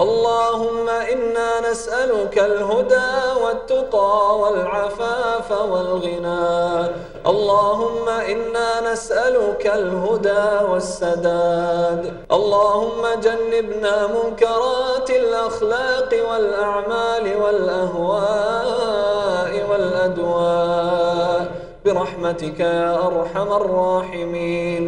اللهم إنا نسألك الهدى والتقى والعفاف والغنى. اللهم إنا نسألك الهدى والسداد. اللهم جنبنا منكرات الأخلاق والأعمال والأهواء والأدواء. برحمتك يا أرحم الراحمين.